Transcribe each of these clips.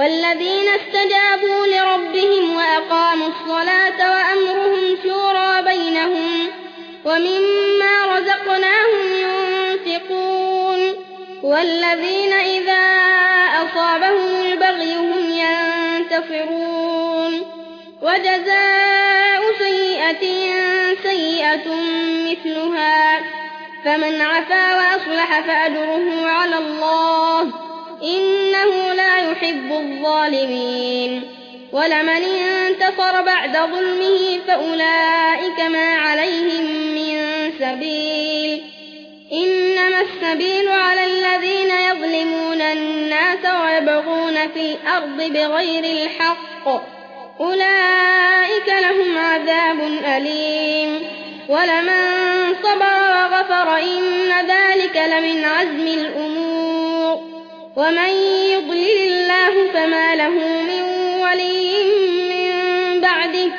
والذين استجابوا لربهم وأقاموا الصلاة وأمرهم شورى بينهم ومما رزقناهم ينفقون والذين إذا أصابهم البغي هم ينتصرون وجزاء سيئة سيئة مثلها فمن عفا وأصلح فأجره على الله يحب الظالمين. ولمن انتصر بعد ظلمه فأولئك ما عليهم من سبيل. إنما السبيل على الذين يظلمون الناس ويبغون في الأرض بغير الحق. أولئك لهم عذاب أليم. ولمن صبر وغفر إن ذلك لمن عزم الأمور. ومن يضلل له من ولي من بعده.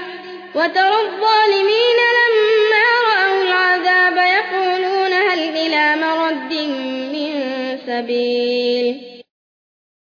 وترى الظالمين لما رأوا العذاب يقولون هل إلى مرد من سبيل